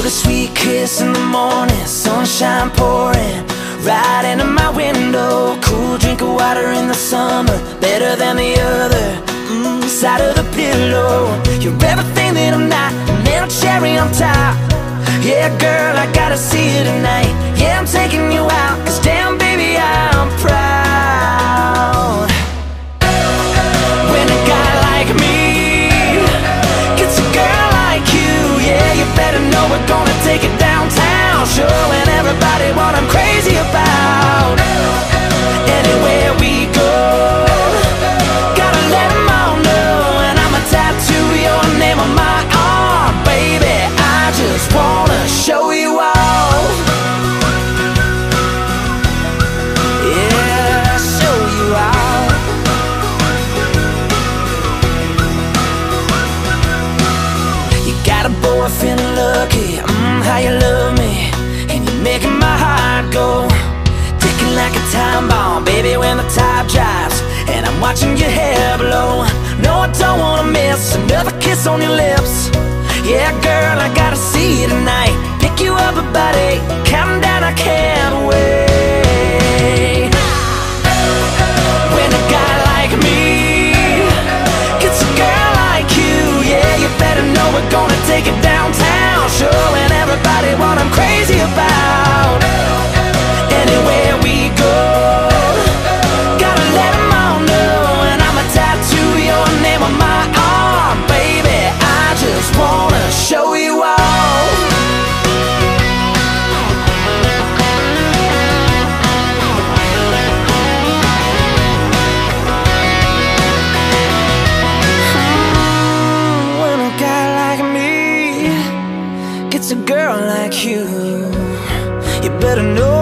The sweet kiss in the morning, sunshine pouring right into my window. Cool drink of water in the summer, better than the other. Mm, side of the pillow, you're everything that I'm not, a little cherry on top. Yeah, girl, I gotta see you tonight. Yeah, I'm taking you out, got a boyfriend lucky, mm, how you love me. And you're making my heart go Ticking like a time bomb, baby, when the tide drops And I'm watching your hair blow. No, I don't wanna miss another kiss on your lips. Yeah, girl, I gotta see better know